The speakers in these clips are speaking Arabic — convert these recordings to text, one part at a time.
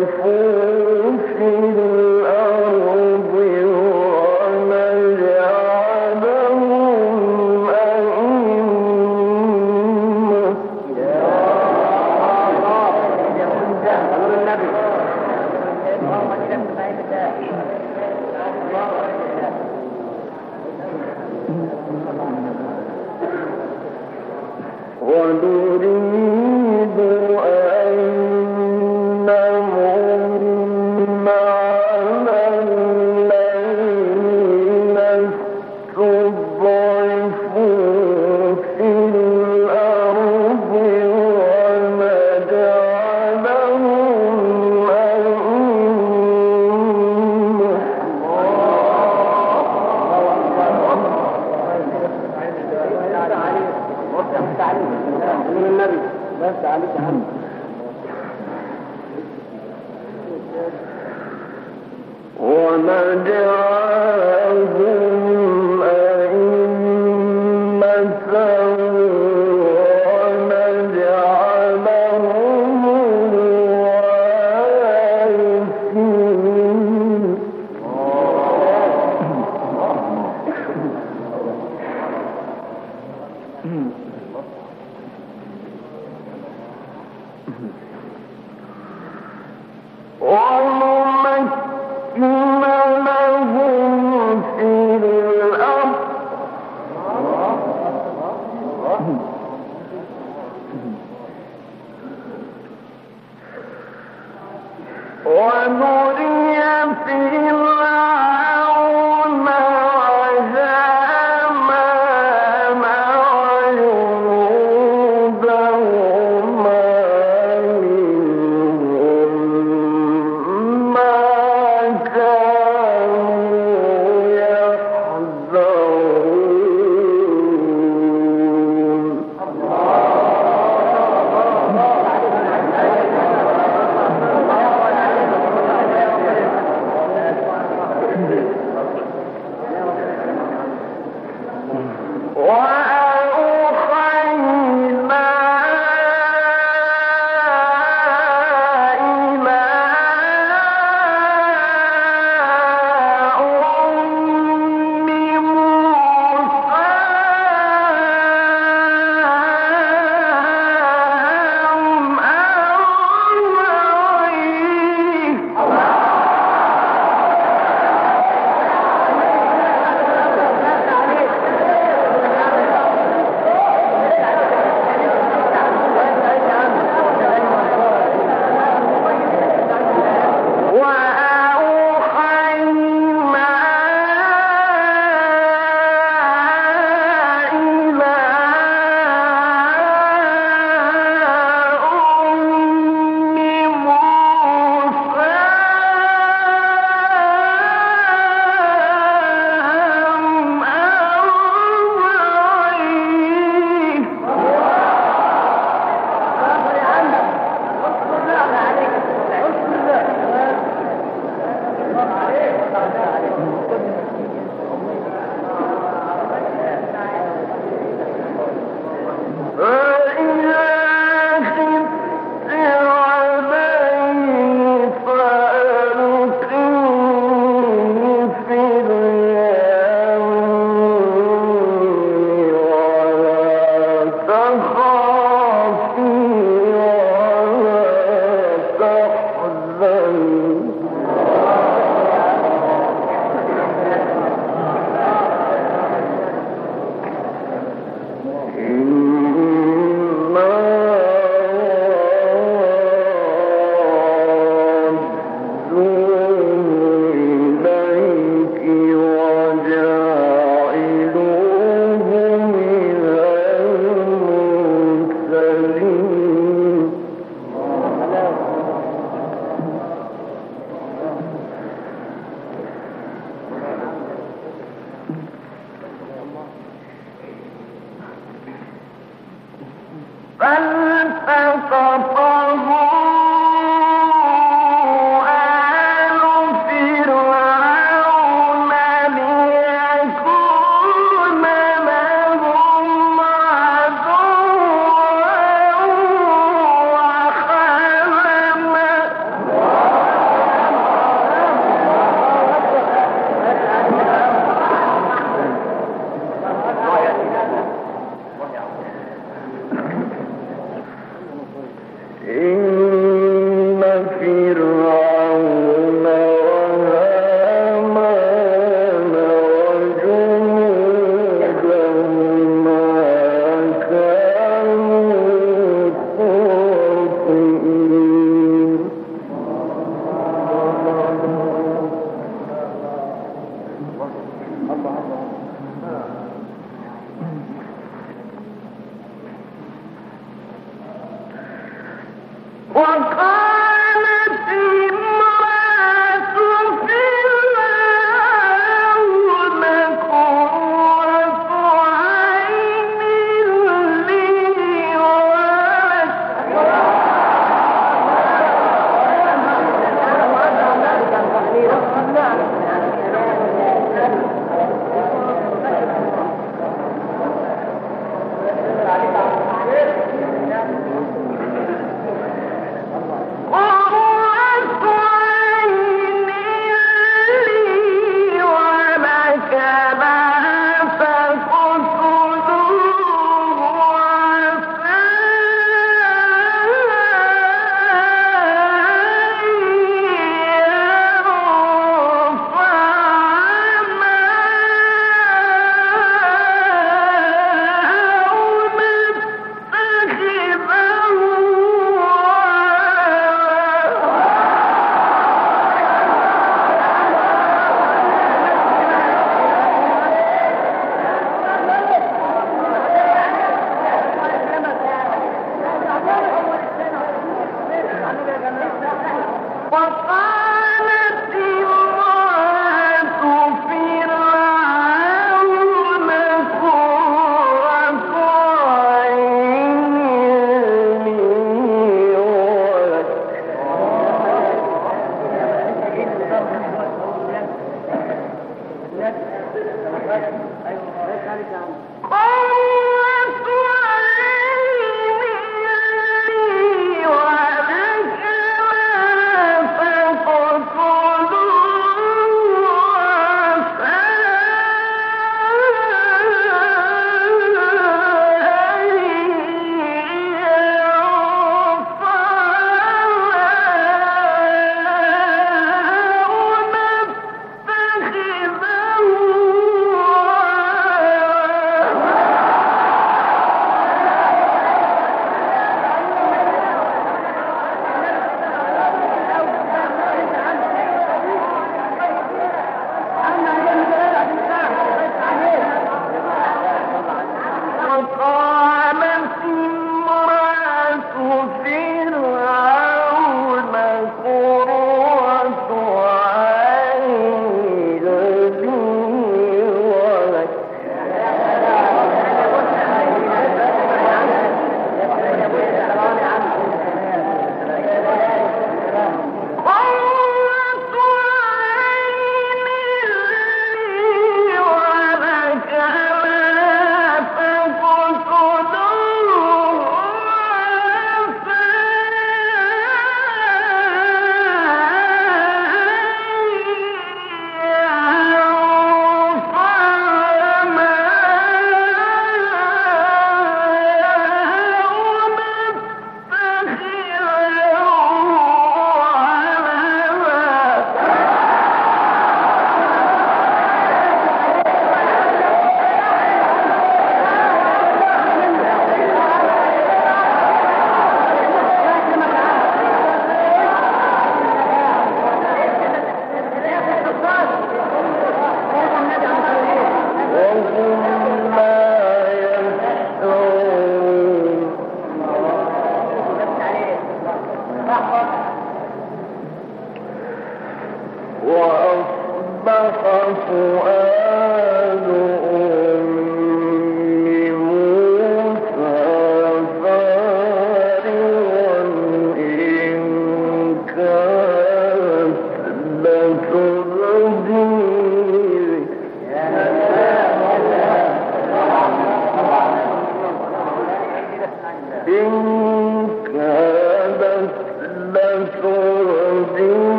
يعرفون وَنُمَكِّنُ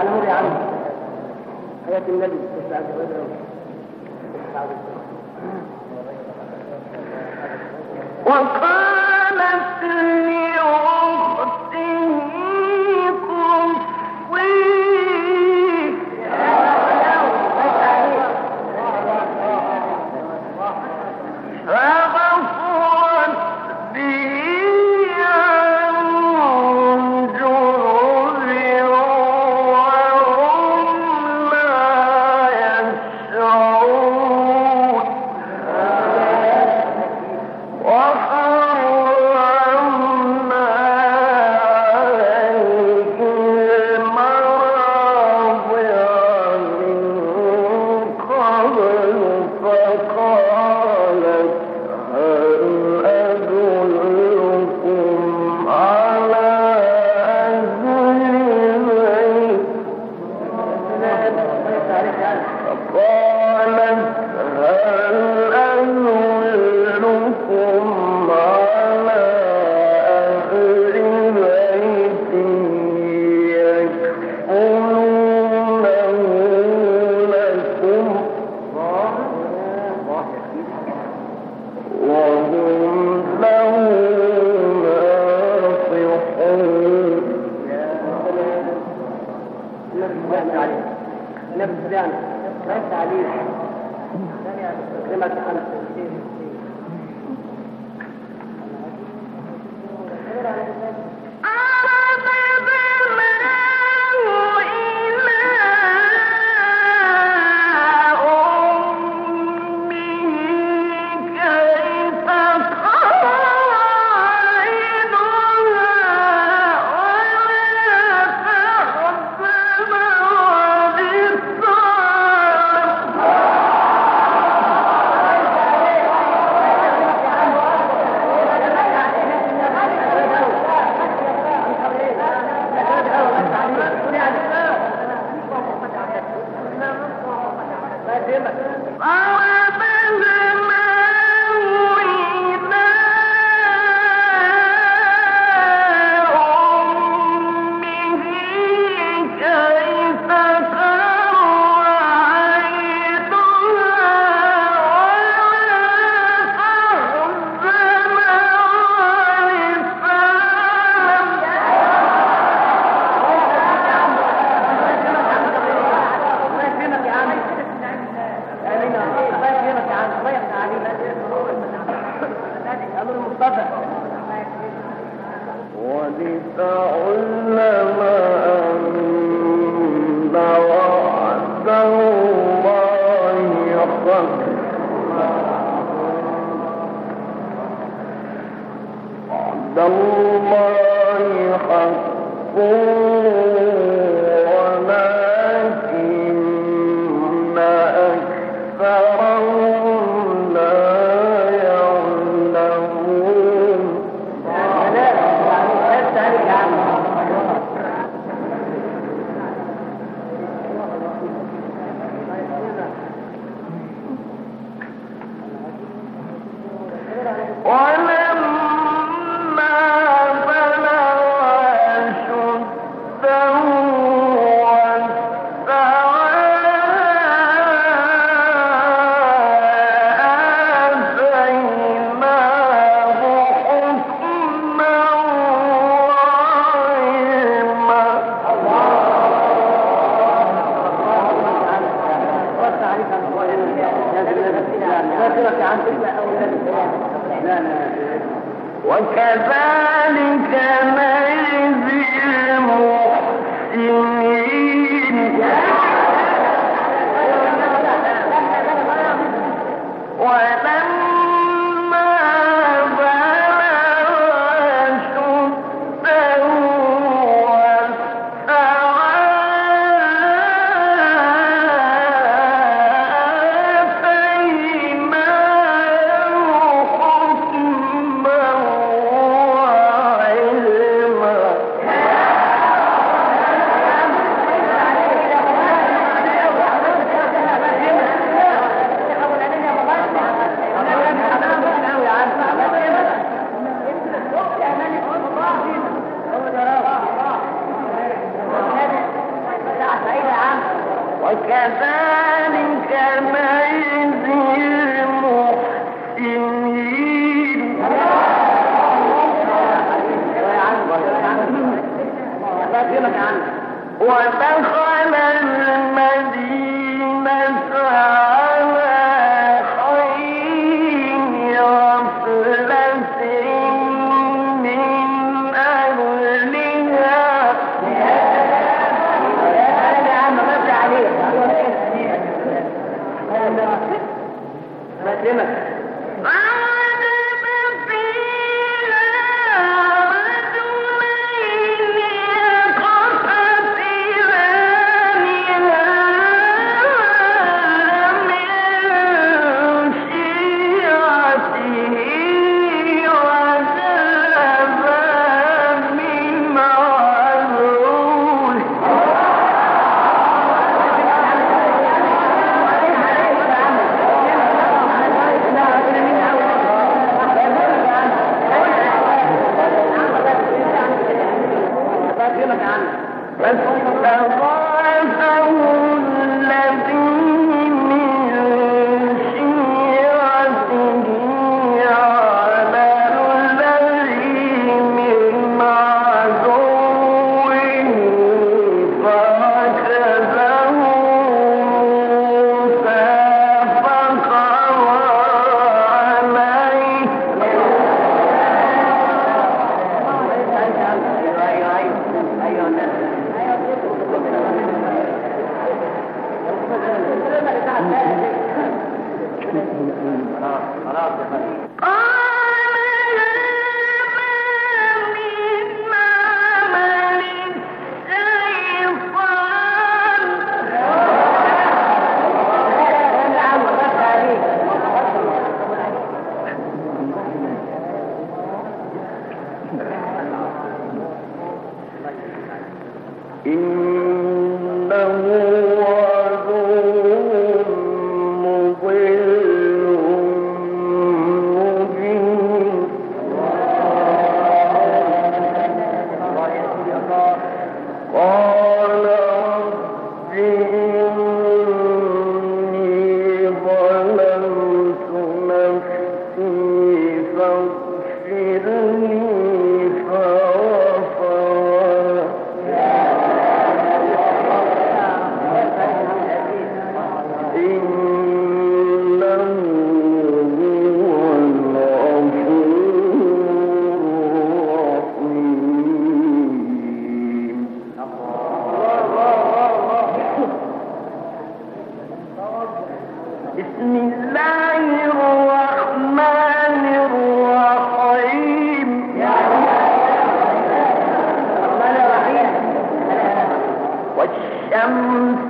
على مر عام حياة النبي تسعة بدر وقال النبي يعمل عليه. النبي سلام رد عليه لم يعرف كلمة عن Bye. يتكلمك عنه. ودخل المدينة からって جل